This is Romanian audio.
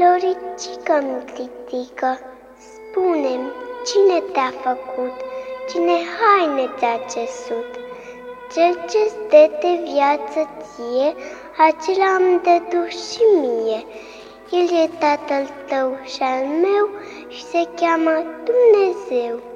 Loricică-mi titică, spune cine te-a făcut, cine haine ți-a cesut? Cel ce stă de viață ție, acela îmi dădu și mie. El e tatăl tău și al meu și se cheamă Dumnezeu.